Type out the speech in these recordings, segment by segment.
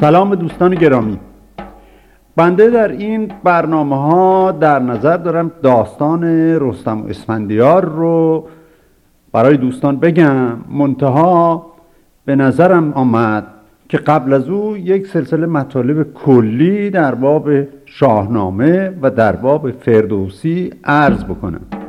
سلام دوستان گرامی. بنده در این برنامه ها در نظر دارم داستان رستم و اسفندیار رو برای دوستان بگم. منتها به نظرم آمد که قبل از او یک سلسله مطالب کلی در باب شاهنامه و در باب فردوسی عرض بکنم.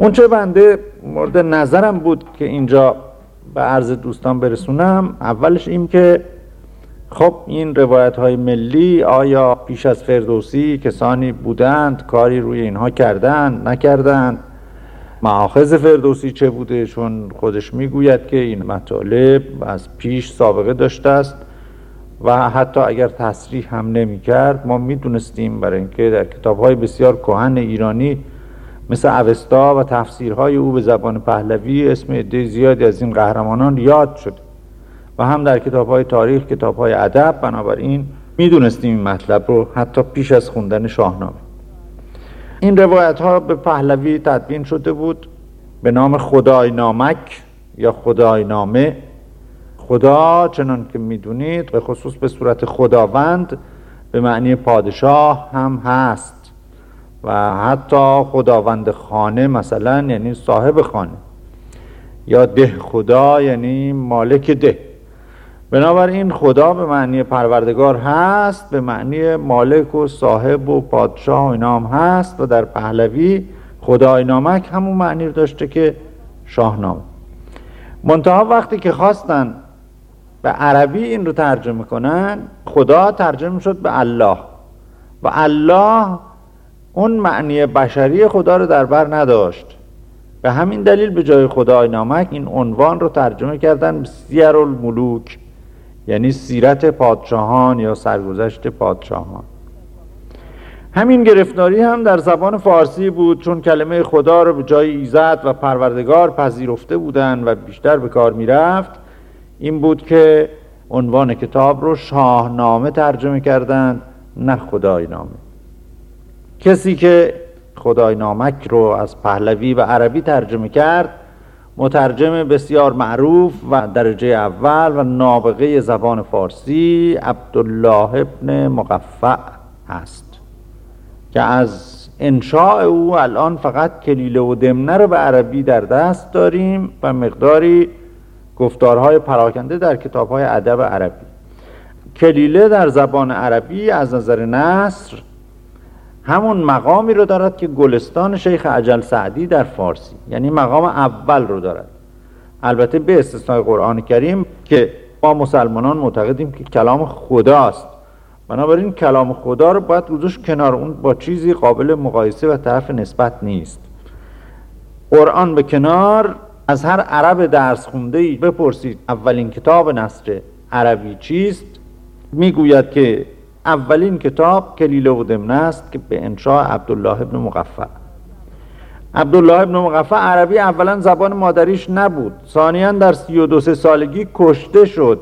اونچه بنده مورد نظرم بود که اینجا به عرض دوستان برسونم اولش این که خب این روایت های ملی آیا پیش از فردوسی کسانی بودند کاری روی اینها کردند نکردند؟ معاخذ فردوسی چه بوده؟ چون خودش می‌گوید که این مطالب از پیش سابقه داشته است و حتی اگر تصریح هم نمی کرد ما می‌دونستیم برای اینکه در کتاب های بسیار کهن ایرانی مثل اوستا و تفسیرهای او به زبان پهلوی اسم عده زیادی از این قهرمانان یاد شد و هم در کتاب های تاریخ کتاب های ادب بنابراین می‌دونستیم این مطلب رو حتی پیش از خوندن شاهنامه. این روایت ها به پهلوی تدوین شده بود به نام خدای نامک یا خدای نامه. خدا چنان که می‌دونید به خصوص به صورت خداوند به معنی پادشاه هم هست. و حتی خداوند خانه مثلا یعنی صاحب خانه یا ده خدا یعنی مالک ده. بنابراین خدا به معنی پروردگار هست به معنی مالک و صاحب و پادشاه و اینام هست و در پهلوی خدای نامک همون معنی رو داشته که شاهنامه. منتها وقتی که خواستن به عربی این رو ترجمه کنن خدا ترجمه شد به الله. و الله اون معنی بشری خدا رو در بر نداشت. به همین دلیل به جای خدای نامک این عنوان رو ترجمه کردن سیر الملوک یعنی سیرت پادشاهان یا سرگذشت پادشاهان. همین گرفتاری هم در زبان فارسی بود چون کلمه خدا رو به جای ایزد و پروردگار پذیرفته بودن و بیشتر به کار می‌رفت. این بود که عنوان کتاب رو شاهنامه ترجمه کردند نه خدای نامه. کسی که خدای نامک رو از پهلوی و عربی ترجمه کرد مترجم بسیار معروف و درجه اول و نابغه زبان فارسی عبدالله ابن مقفع هست که از انشاء او الان فقط کلیله و دمنه رو به عربی در دست داریم و مقداری گفتارهای پراکنده در کتابهای ادب عربی. کلیله در زبان عربی از نظر نصر همون مقامی رو دارد که گلستان شیخ عجل سعدی در فارسی یعنی مقام اول رو دارد. البته به استثنای قرآن کریم که ما مسلمانان معتقدیم که کلام خداست. بنابراین کلام خدا رو باید روزش کنار اون با چیزی قابل مقایسه و طرف نسبت نیست. قرآن به کنار از هر عرب درس خونده ای بپرسید اولین کتاب نصر عربی چیست؟ می‌گوید که اولین کتاب کلیله و دمنه است که به انشاء عبدالله ابن مقفع عبدالله ابن مقفع عربی اولا زبان مادریش نبود. ثانیا در سی و دو سالگی کشته شد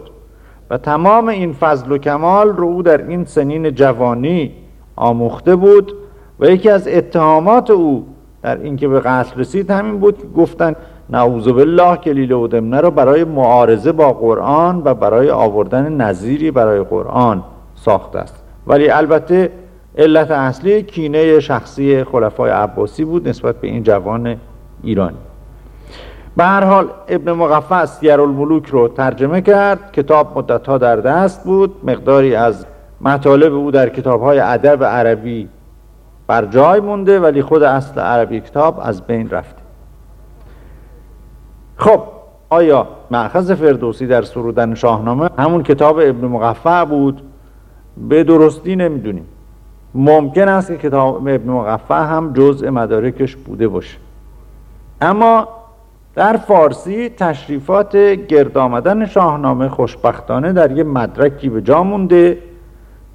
و تمام این فضل و کمال رو او در این سنین جوانی آموخته بود و یکی از اتهامات او در اینکه به قتل رسید همین بود که گفتن نعوذ بالله کلیله و دمنه رو برای معارضه با قرآن و برای آوردن نظیری برای قرآن. ساخته است. ولی البته علت اصلی کینه شخصی خلفای عباسی بود نسبت به این جوان ایرانی. به هر حال ابن مقفع سیر الملوک رو ترجمه کرد. کتاب مدتها در دست بود. مقداری از مطالب او در کتاب های ادب عربی بر جای مونده ولی خود اصل عربی کتاب از بین رفته. خب آیا معخذ فردوسی در سرودن شاهنامه همون کتاب ابن مقفع بود؟ به درستی نمی‌دونیم. ممکن است که کتاب ابن مقفع هم جزء مدارکش بوده باشه. اما در فارسی تشریفات گرد آمدن شاهنامه خوشبختانه در یه مدرکی به جا مونده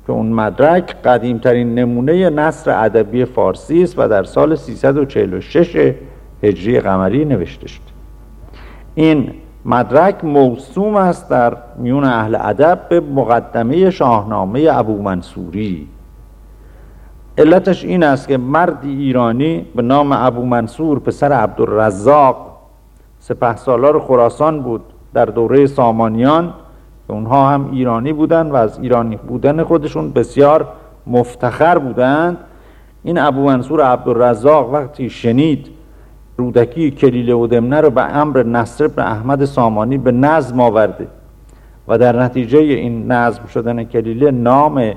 که اون مدرک قدیمترین نمونه نصر ادبی فارسی است و در سال 346 هجری قمری نوشته شده. این مدرک موسوم است در میون اهل ادب به مقدمه شاهنامه ابو منصوری. علتش این است که مردی ایرانی به نام ابو منصور پسر عبدالرزاق سپه سالار خراسان بود در دوره سامانیان. که اونها هم ایرانی بودند و از ایرانی بودن خودشون بسیار مفتخر بودند. این ابو منصور عبدالرزاق وقتی شنید رودکی کلیله و دمنه رو به امر نصر بن احمد سامانی به نظم آورده و در نتیجه این نظم شدن کلیله نام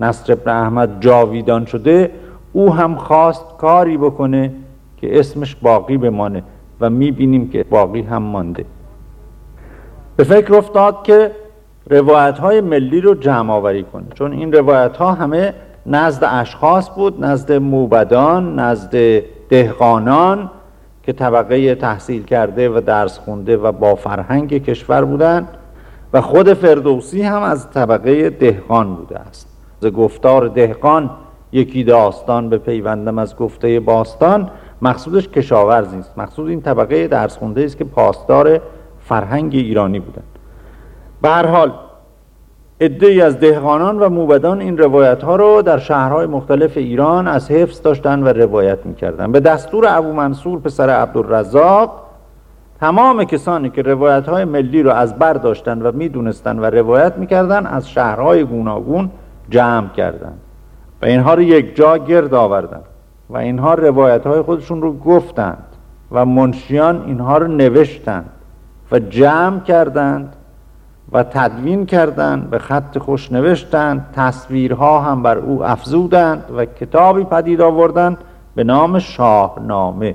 نصر بن احمد جاویدان شده او هم خواست کاری بکنه که اسمش باقی بمانه و می‌بینیم که باقی هم مانده. به فکر افتاد که روایت های ملی رو جمع آوری کنه. چون این روایت ها همه نزد اشخاص بود نزد موبدان نزد دهقانان که طبقه تحصیل کرده و درس خونده و با فرهنگ کشور بودند و خود فردوسی هم از طبقه دهقان بوده است. ز گفتار دهقان یکی داستان به پیوندم از گفته باستان. مقصودش کشاورزی است مقصود این طبقه درس خونده است که پاسدار فرهنگ ایرانی بودند به هر حال ای از دهقانان و موبدان این روایت ها رو در شهرهای مختلف ایران از حفظ داشتن و روایت می‌کردن. به دستور ابو منصور پسر عبدالرزاق تمام کسانی که روایت های ملی رو از بر داشتن و می‌دونستن و روایت می‌کردن از شهرهای گوناگون جمع کردند و اینها رو یک جا گرد آوردن و اینها روایت های خودشون رو گفتند و منشیان اینها رو نوشتند و جمع کردند و تدوین کردند به خط خوش نوشتند تصویرها هم بر او افزودند و کتابی پدید آوردند به نام شاهنامه.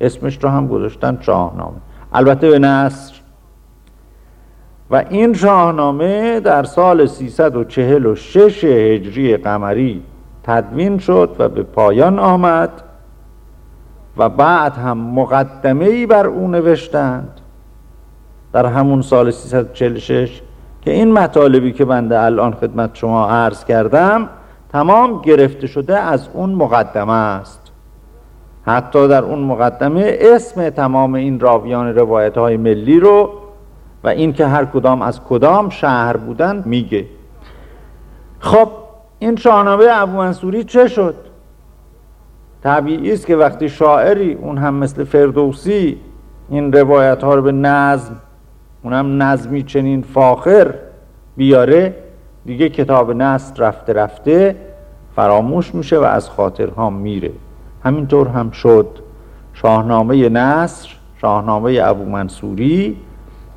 اسمش رو هم گذاشتن شاهنامه. البته به نصر و این شاهنامه در سال 346 هجری قمری تدوین شد و به پایان آمد و بعد هم مقدمه ای بر او نوشتند. در همون سال 346 که این مطالبی که بنده الان خدمت شما عرض کردم تمام گرفته شده از اون مقدمه است. حتی در اون مقدمه اسم تمام این راویان روایت های ملی رو و این که هر کدام از کدام شهر بودن میگه. خب این شاهنامه ابو منصوری چه شد؟ طبیعی است که وقتی شاعری اون هم مثل فردوسی این روایت ها رو به نظم اونم نظمی چنین فاخر بیاره دیگه کتاب نصر رفته رفته فراموش میشه و از خاطرها میره. همینطور هم شد شاهنامه نصر شاهنامه ابو منصوری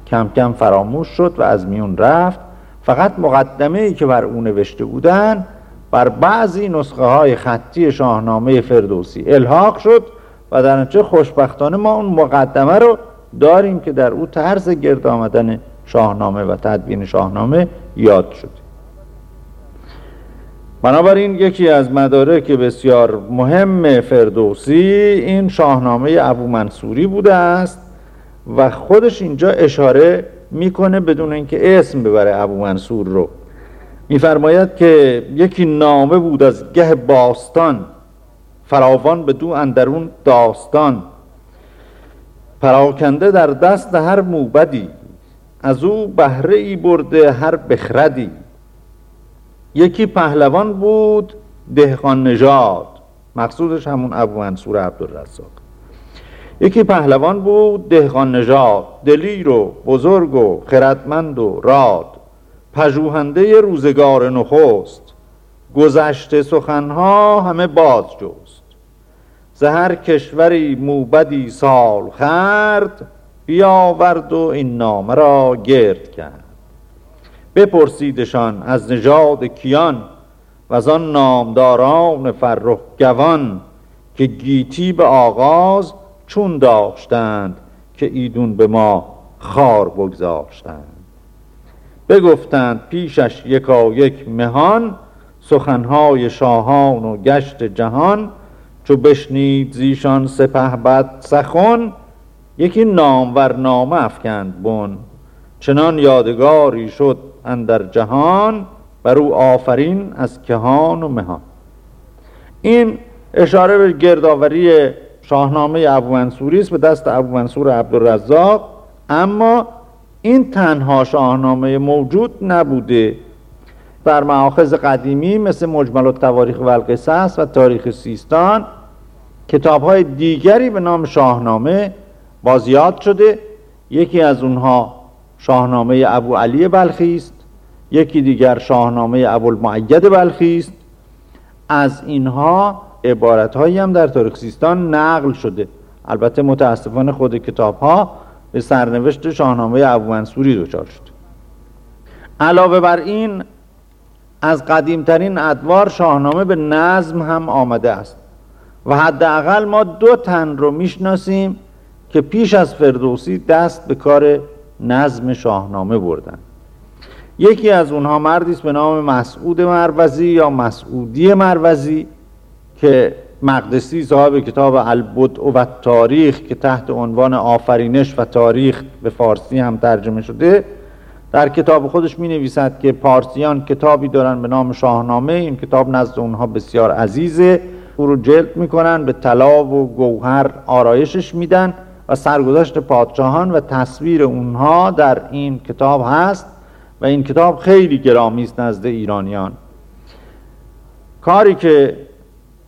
کم کم فراموش شد و از میون رفت. فقط مقدمه ای که بر او نوشته بودن بر بعضی نسخه های خطی شاهنامه فردوسی الحاق شد و در نتیجه خوشبختانه ما اون مقدمه رو داریم که در او طرز گرد آمدن شاهنامه و تدوین شاهنامه یاد شد. بنابراین یکی از مدارک بسیار مهم فردوسی این شاهنامه ابو منصوری بوده است و خودش اینجا اشاره می‌کنه بدون اینکه اسم ببره ابو منصور رو. میفرماید که یکی نامه بود از گه باستان فراوان به دو اندرون داستان. پراکنده در دست هر موبدی از او بهره ای برده هر بخردی. یکی پهلوان بود دهقان نژاد. مقصودش همون ابو منصور عبدالرزاق. یکی پهلوان بود دهقان نژاد. دلیر و بزرگ و خردمند و راد. پژوهنده روزگار نخست. گذشته سخنها همه باز جست زهر کشوری موبدی سال خرد بیاورد و این نامه را گرد کرد. بپرسیدشان از نژاد کیان و از آن نامداران فرخ گوان که گیتی به آغاز چون داشتند که ایدون به ما خار بگذاشتند. بگفتند پیشش یکا یک مهان سخنهای شاهان و گشت جهان چو بشنید زیشان سپه بد سخن یکی نامور نامه افکند بن. چنان یادگاری شد اندر جهان بر او آفرین از کهان و مهان. این اشاره به گردآوری شاهنامه ابو منصوری است به دست ابو منصور عبدالرزاق. اما این تنها شاهنامه موجود نبوده. در معاخذ قدیمی مثل مجمل التواریخ و القصص و تاریخ سیستان کتاب های دیگری به نام شاهنامه بازیاد شده. یکی از اونها شاهنامه ابو علی بلخی است. یکی دیگر شاهنامه ابو المعید بلخی است. از اینها عبارت هایی هم در تاریخ سیستان نقل شده. البته متاسفانه خود کتاب ها به سرنوشت شاهنامه ابو منصوری دچار شد علاوه بر این از قدیمترین ادوار شاهنامه به نظم هم آمده است. و حداقل ما دو تن رو می‌شناسیم که پیش از فردوسی دست به کار نظم شاهنامه بردن. یکی از اونها مردی است به نام مسعود مروزی یا مسعودی مروزی که مقدسی صاحب کتاب البدع و تاریخ که تحت عنوان آفرینش و تاریخ به فارسی هم ترجمه شده در کتاب خودش می نویسد که پارسیان کتابی دارن به نام شاهنامه. این کتاب نزد اونها بسیار عزیزه. او رو جلد می‌کنن به طلا و گوهر آرایشش میدن و سرگذشت پادشاهان و تصویر اونها در این کتاب هست و این کتاب خیلی گرامی است نزد ایرانیان. کاری که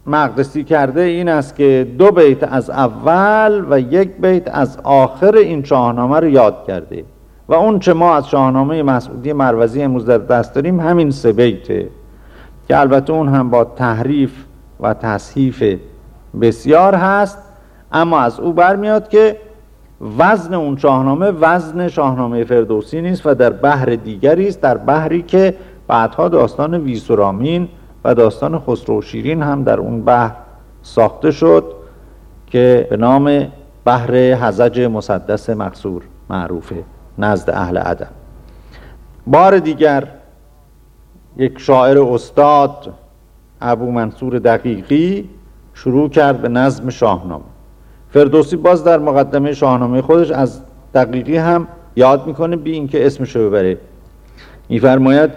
مقدسی کرده این است که دو بیت از اول و یک بیت از آخر این شاهنامه رو یاد کرده. و اون چه ما از شاهنامه مسعودی مروزی امروز در دست داریم همین سه بیته که البته اون هم با تحریف و تصحیف بسیار هست اما از او برمیاد که وزن اون شاهنامه وزن شاهنامه فردوسی نیست و در بحر دیگری است در بحری که بعدها داستان ویسورامین و داستان خسرو شیرین هم در اون بحر ساخته شد که به نام بحر حزج مسدس مقصور معروفه. نزد اهل ادب. بار دیگر یک شاعر استاد ابو منصور دقیقی شروع کرد به نظم شاهنامه. فردوسی باز در مقدمه شاهنامه خودش از دقیقی هم یاد می‌کنه بی اینکه اسمشو ببره. میفرماید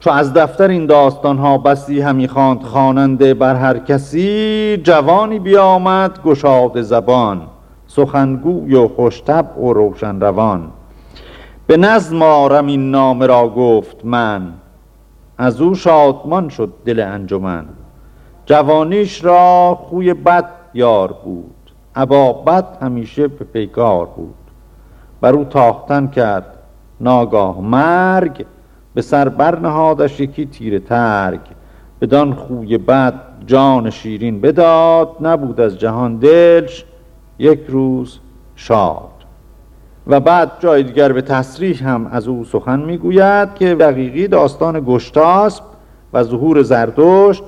چو از دفتر این داستان ها بسی همی خواند خواننده بر هر کسی جوانی بیامد گشاد زبان سخنگوی و خوشتب و روشن روان. به نظم آرم این نامه را گفت من. از او شادمان شد دل انجمن. جوانیش را خوی بد یار بود. ابا بد همیشه به پیکار بود. بر او تاختن کرد ناگاه مرگ. به سر برنهادش یکی تیر ترگ. بدان خوی بد جان شیرین بداد. نبود از جهان دلش یک روز شاد. و بعد جای دیگر به تصریح هم از او سخن می‌گوید که دقیقی داستان گشتاسب و ظهور زردشت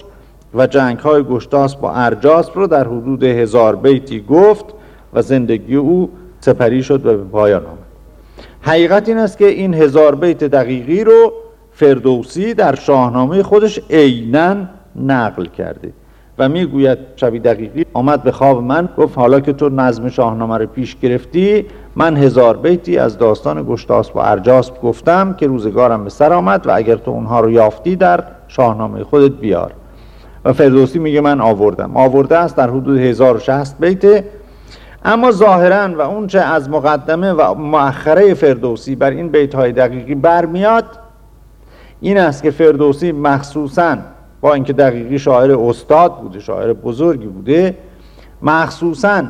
و جنگ های گشتاسب با ارجاسب رو در حدود هزار بیتی گفت و زندگی او سپری شد و به پایان آمد. حقیقت این است که این هزار بیت دقیقی رو فردوسی در شاهنامه خودش عینا نقل کرده. و می‌گوید شبی دقیقی آمد به خواب من گفت حالا که تو نظم شاهنامه رو پیش گرفتی من هزار بیتی از داستان گشتاسب و ارجاسب گفتم که روزگارم به سر آمد و اگر تو اونها رو یافتی در شاهنامه خودت بیار. و فردوسی میگه من آوردم. آورده است در حدود 1060 بیته اما ظاهرا و اونچه از مقدمه و مؤخره فردوسی بر این بیت های دقیقی برمیاد این است که فردوسی مخصوصا با اینکه دقیقی شاعر استاد بوده شاعر بزرگی بوده مخصوصا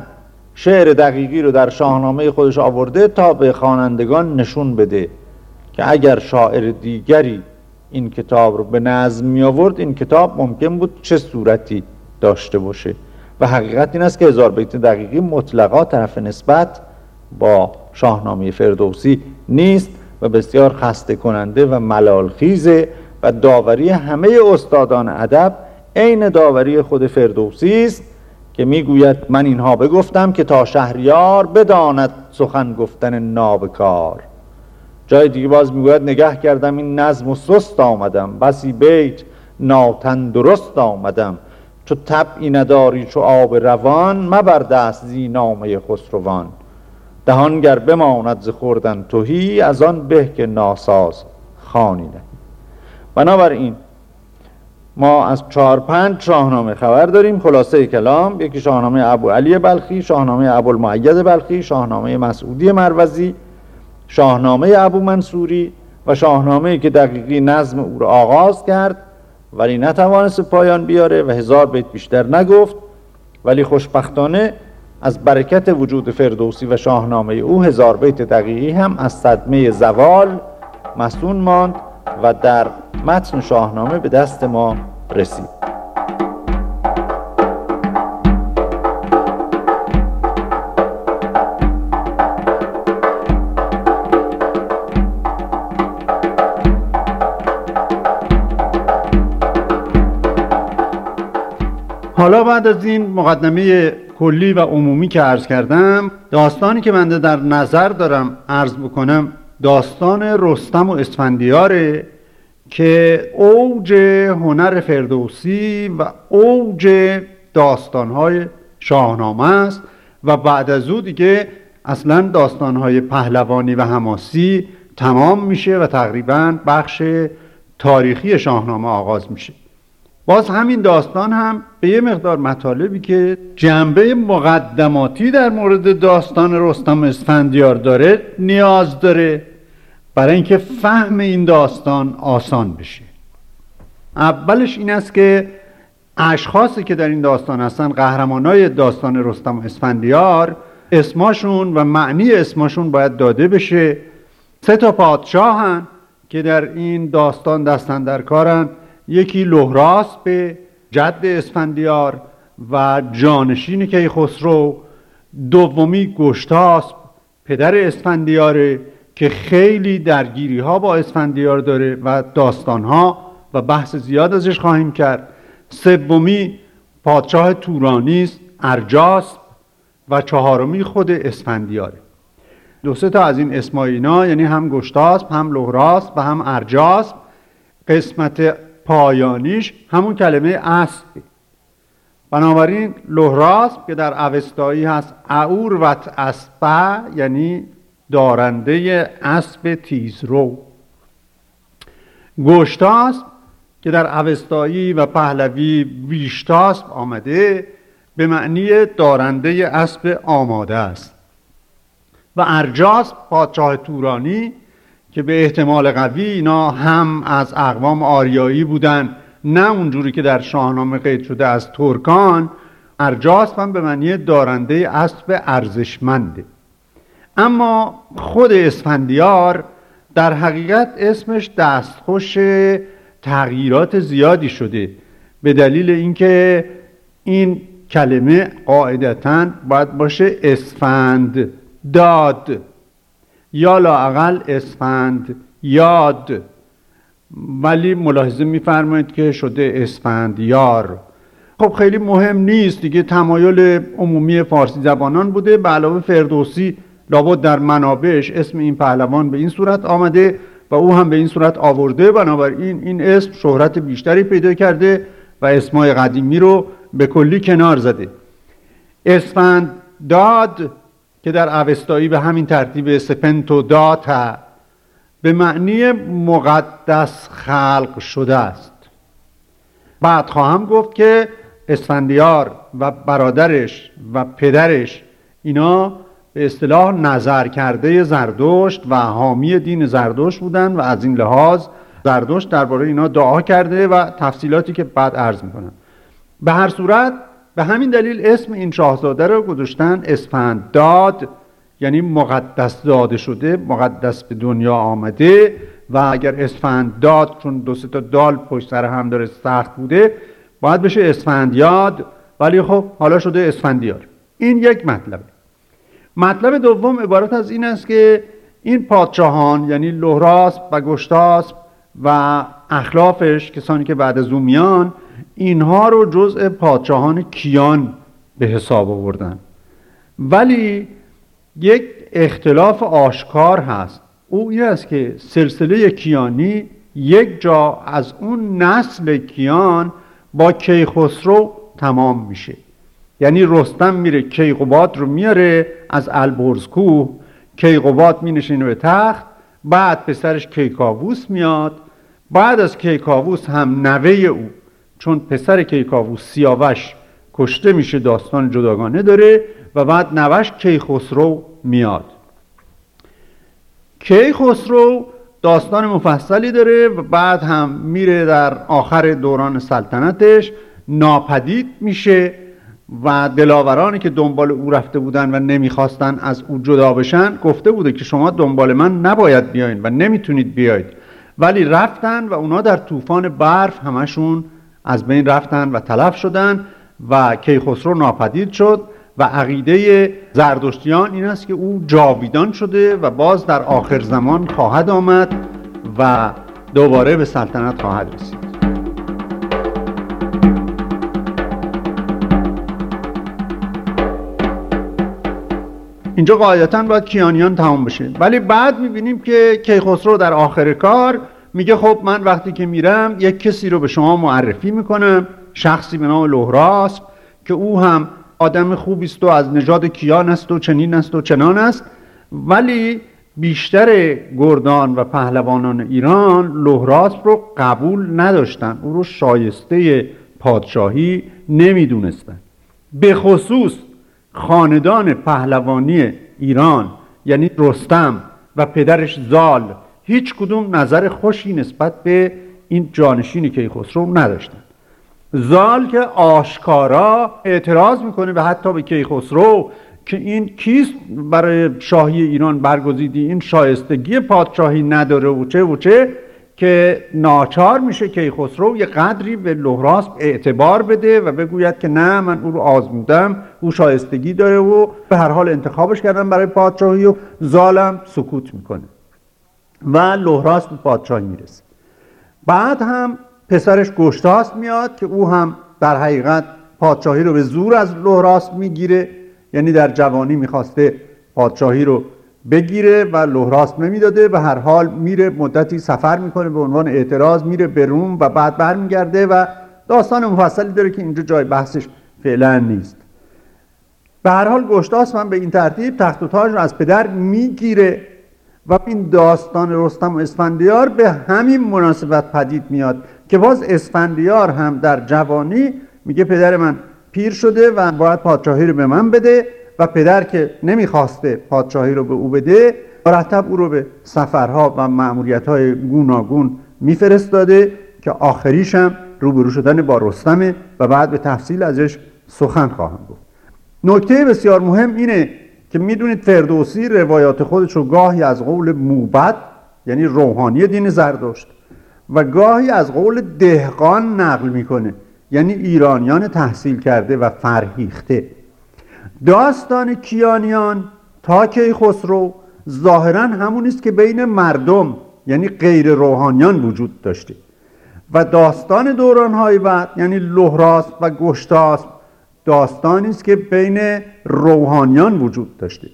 شعر دقیقی رو در شاهنامه خودش آورده تا به خوانندگان نشون بده که اگر شاعر دیگری این کتاب رو به نظم می آورد این کتاب ممکن بود چه صورتی داشته باشه. و حقیقت این است که هزار بیت دقیقی مطلقا طرف نسبت با شاهنامه فردوسی نیست و بسیار خسته کننده و ملالخیزه و داوری همه استادان ادب عین داوری خود فردوسی است که می‌گوید من اینها بگفتم که تا شهریار بداند سخن گفتن نابکار. جای دیگه باز می‌گوید نگه کردم این نظم و سست آمدم بسی بیت ناتندرست آمدم. چو طبعی نداری چو آب روان مبر دست زی نامه خسروان. دهان گر بماند ز خوردن توهی از آن به که ناساز خانی نه بنابراین ما از چهار پنج شاهنامه خبر داریم. خلاصه کلام یکی شاهنامه ابو علی بلخی شاهنامه ابو المعید بلخی شاهنامه مسعودی مروزی شاهنامه ابو منصوری و شاهنامه که دقیقی نظم او را آغاز کرد ولی نتوانست پایان بیاره و هزار بیت بیشتر نگفت. ولی خوشبختانه از برکت وجود فردوسی و شاهنامه او هزار بیت دقیقی هم از صدمه زوال مسون ماند. و در متن شاهنامه به دست ما رسید. حالا بعد از این مقدمه کلی و عمومی که عرض کردم داستانی که من در نظر دارم عرض بکنم داستان رستم و اسفندیاره که اوج هنر فردوسی و اوج داستانهای شاهنامه است و بعد از او دیگه اصلا داستانهای پهلوانی و حماسی تمام میشه و تقریبا بخش تاریخی شاهنامه آغاز میشه. باز همین داستان هم به یه مقدار مطالبی که جنبه مقدماتی در مورد داستان رستم اسفندیار داره نیاز داره. برای اینکه فهم این داستان آسان بشه. اولش این است که اشخاصی که در این داستان هستن قهرمانای داستان رستم اسفندیار اسماشون و معنی اسماشون باید داده بشه. سه تا پادشاهن که در این داستان دستن در کارن. یکی لهراس به جد اسفندیار و جانشین کیخسرو. دومی گشتاسب پدر اسفندیاره. که خیلی درگیری ها با اسفندیار داره و داستان ها و بحث زیاد ازش خواهیم کرد. سومی پادشاه تورانی است ارجاس و چهارمی خود اسفندیاره. دو سه تا از این اسمایینا یعنی هم گشتاسب هم لهراس و هم ارجاس قسمت پایانیش همون کلمه اسب بنابراین لهراس که در اوستایی هست اور و اسبه یعنی دارنده اسب تیزرو. گشتاسب که در اوستایی و پهلوی ویشتاسب آمده به معنی دارنده اسب آماده است. و ارجاس پادشاه تورانی که به احتمال قوی اینا هم از اقوام آریایی بودن نه اونجوری که در شاهنامه قید شده از ترکان ارجاس هم به معنی دارنده اسب ارزشمنده اما خود اسفندیار در حقیقت اسمش دستخوش تغییرات زیادی شده به دلیل اینکه این کلمه قاعدتا باید باشه اسفند داد یا لاعقل اسفند یاد. ولی ملاحظه میفرمایید که شده اسفند یار. خب خیلی مهم نیست دیگه تمایل عمومی فارسی زبانان بوده به علاوه فردوسی لابد در منابعش اسم این پهلوان به این صورت آمده و او هم به این صورت آورده. بنابراین این اسم شهرت بیشتری پیدا کرده و اسمای قدیمی رو به کلی کنار زده. اسفند داد که در اوستایی به همین ترتیب سپنتو داتا به معنی مقدس خلق شده است. بعد خواهم گفت که اسفندیار و برادرش و پدرش اینا به اصطلاح نظر کرده زردشت و حامی دین زردشت بودن و از این لحاظ زردشت درباره اینا دعا کرده و تفصیلاتی که بعد عرض می‌کنم. به هر صورت به همین دلیل اسم این شاهزاده رو گذاشتن اسفند داد یعنی مقدس داده شده مقدس به دنیا آمده و اگر اسفند داد چون دو تا دال پشت سر هم داره سخت بوده باید بشه اسفندیاد ولی خب حالا شده اسفندیار. این یک مطلب. مطلب دوم عبارت از این است که این پادشاهان یعنی لهراس و گشتاس و اخلافش کسانی که بعد از او میان اینها رو جزء پادشاهان کیان به حساب آوردن. ولی یک اختلاف آشکار هست. او این است که سلسله کیانی یک جا از اون نسل کیان با کیخسرو تمام میشه. یعنی رستم میره کیقوباد رو میاره از البرز کوه کیقوباد مینشینه به تخت بعد پسرش کیکاووس میاد. بعد از کیکاووس هم نوه او. چون پسر کیکاووس سیاوش کشته میشه داستان جداگانه داره و بعد نوش کیخسرو میاد. کیخسرو داستان مفصلی داره و بعد هم میره در آخر دوران سلطنتش. ناپدید میشه. و دلاورانی که دنبال او رفته بودن و نمی‌خواستن از او جدا بشن گفته بوده که شما دنبال من نباید بیاین و نمی‌تونید بیاید. ولی رفتن و اونا در طوفان برف همشون از بین رفتن و تلف شدن و کیخسرو ناپدید شد و عقیده زردشتیان این است که او جاویدان شده و باز در آخر زمان خواهد آمد و دوباره به سلطنت خواهد رسید. اینجا قاعدتا باید کیانیان تمام بشه. ولی بعد می‌بینیم که کیخسرو در آخر کار میگه خب من وقتی که میرم یک کسی رو به شما معرفی می‌کنم شخصی به نام لهراسب که او هم آدم خوبی است و از نژاد کیان است و چنین است و چنان است. ولی بیشتر گردان و پهلوانان ایران لهراسب رو قبول نداشتن. او رو شایسته پادشاهی نمی‌دونستن. به خصوص خاندان پهلوانی ایران یعنی رستم و پدرش زال هیچ کدوم نظر خوشی نسبت به این جانشین کیخسرو نداشتن زال که آشکارا اعتراض می‌کنه به حتی به کیخسرو که این کیست برای شاهی ایران برگزیدی این شایستگی پادشاهی نداره و چه و چه که ناچار میشه کیخسرو یه قدری به لحراس اعتبار بده و بگوید که نه من او رو آزمودم او شایستگی داره و به هر حال انتخابش کردم برای پادشاهی و زالم سکوت می‌کنه. و لحراس به پادشاهی می‌رسه. بعد هم پسرش گشتاس میاد که او هم در حقیقت پادشاهی رو به زور از لحراس می‌گیره یعنی در جوانی می‌خواسته پادشاهی رو بگیره و لحراس نمی‌داده و هر حال میره مدتی سفر می‌کنه به عنوان اعتراض میره به روم و بعد برمیگرده و داستان مفصلی داره که اینجا جای بحثش فعلا نیست. به هر حال گشتاس من به این ترتیب تخت و تاج رو از پدر می‌گیره و این داستان رستم و اسفندیار به همین مناسبت پدید میاد که باز اسفندیار هم در جوانی میگه پدر من پیر شده و باید پادشاهی رو به من بده. و پدر که نمی‌خواسته پادشاهی رو به او بده مرتب او رو به سفرها و معمولیت گوناگون میفرستاده که آخریش هم روبرو شدن با رستمه و بعد به تفصیل ازش سخن خواهم گفت. نکته بسیار مهم اینه که می‌دونید فردوسی روایات خودش رو گاهی از قول موبد یعنی روحانی دین زردشت و گاهی از قول دهقان نقل می‌کنه یعنی ایرانیان تحصیل کرده و فرهیخته. داستان کیانیان تا خسرو ظاهرا همون است که بین مردم یعنی غیر روحانیان وجود داشته. و داستان دورانهای بعد یعنی لهراس و گشتاس داستانی است که بین روحانیان وجود داشته.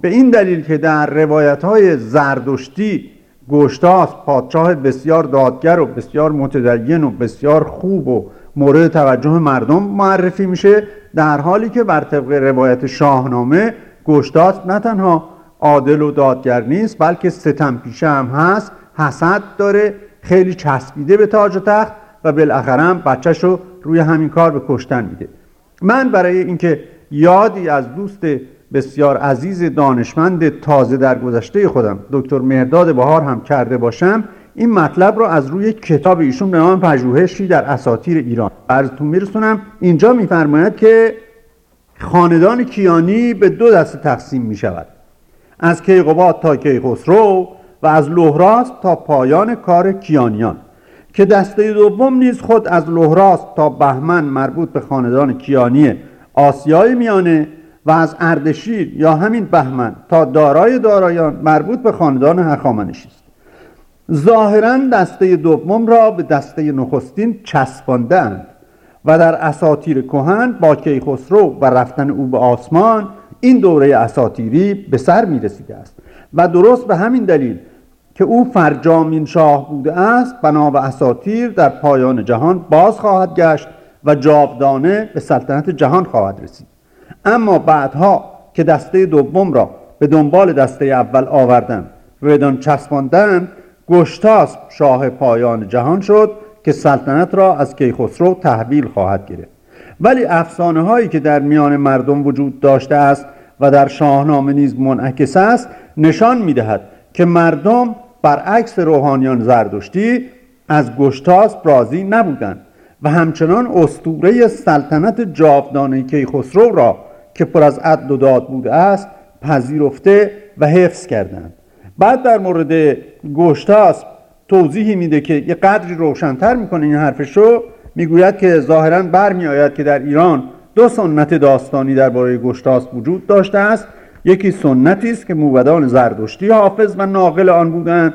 به این دلیل که در روایت های زردشتی گشتاس پادشاه بسیار دادگر و بسیار متدین و بسیار خوب و مورد توجه مردم معرفی میشه. در حالی که بر طبق روایت شاهنامه گشتاس نه تنها عادل و دادگر نیست بلکه ستم پیشه هم هست حسد داره خیلی چسبیده به تاج و تخت و بالاخره هم بچهش رو روی همین کار به کشتن میده. من برای اینکه یادی از دوست بسیار عزیز دانشمند تازه در گذشته خودم دکتر مهرداد بهار هم کرده باشم این مطلب رو از روی کتاب ایشون به نام پژوهشی در اساطیر ایران. براتون میرسونم اینجا میفرماید که خاندان کیانی به دو دسته تقسیم می شود از کیقوباد تا کیخسرو و از لهراس تا پایان کار کیانیان. که دسته دوم نیز خود از لهراس تا بهمن مربوط به خاندان کیانی آسیای میانه و از اردشیر یا همین بهمن تا دارای دارایان مربوط به خاندان هخامنشی است ظاهرا دسته دوم را به دسته نخستین چسباندند و در اساتیر کهن با کیخسرو و رفتن او به آسمان این دوره اساتیری به سر می رسیده است. و درست به همین دلیل که او فرجامین شاه بوده است بنا به اساتیر در پایان جهان باز خواهد گشت و جاودانه به سلطنت جهان خواهد رسید. اما بعدها که دسته دوم را به دنبال دسته اول آوردند و بدان چسباندند گشتاس شاه پایان جهان شد که سلطنت را از کیخسرو تحویل خواهد گرفت. ولی افسانه هایی که در میان مردم وجود داشته است و در شاهنامه نیز منعکس است نشان می‌دهد که مردم برعکس روحانیان زردشتی از گشتاس راضی نبودند و همچنان استوره سلطنت جاودانه کیخسرو را که پر از عدل و داد بوده است پذیرفته و حفظ کردند. بعد در مورد گشتاس توضیحی میده که یه قدری روشنتر می‌کنه این حرفشو می‌گوید که ظاهرا برمیآید که در ایران دو سنت داستانی درباره گشتاس وجود داشته است. یکی سنتی است که موبدان زردشتی حافظ و ناقل آن بودند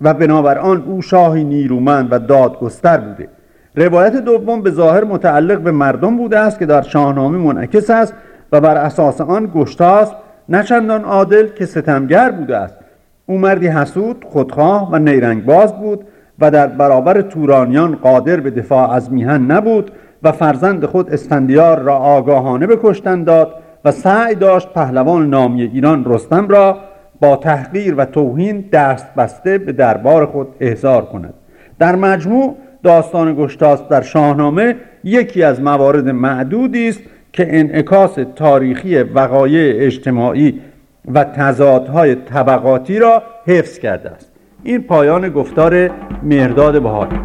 و بنابر آن او شاهی نیرومند و دادگستر بوده. روایت دوم به ظاهر متعلق به مردم بوده است که در شاهنامه منعکس است و بر اساس آن گشتاس نه چندان عادل که ستمگر بوده است. او مردی حسود خودخواه و نیرنگ باز بود و در برابر تورانیان قادر به دفاع از میهن نبود و فرزند خود اسفندیار را آگاهانه به کشتن داد و سعی داشت پهلوان نامی ایران رستم را با تحقیر و توهین دست بسته به دربار خود احضار کند. در مجموع داستان گشتاس در شاهنامه یکی از موارد معدودی است که انعکاس تاریخی وقایع اجتماعی و تضادهای طبقاتی را حفظ کرده است. این پایان گفتار مهرداد بهاری.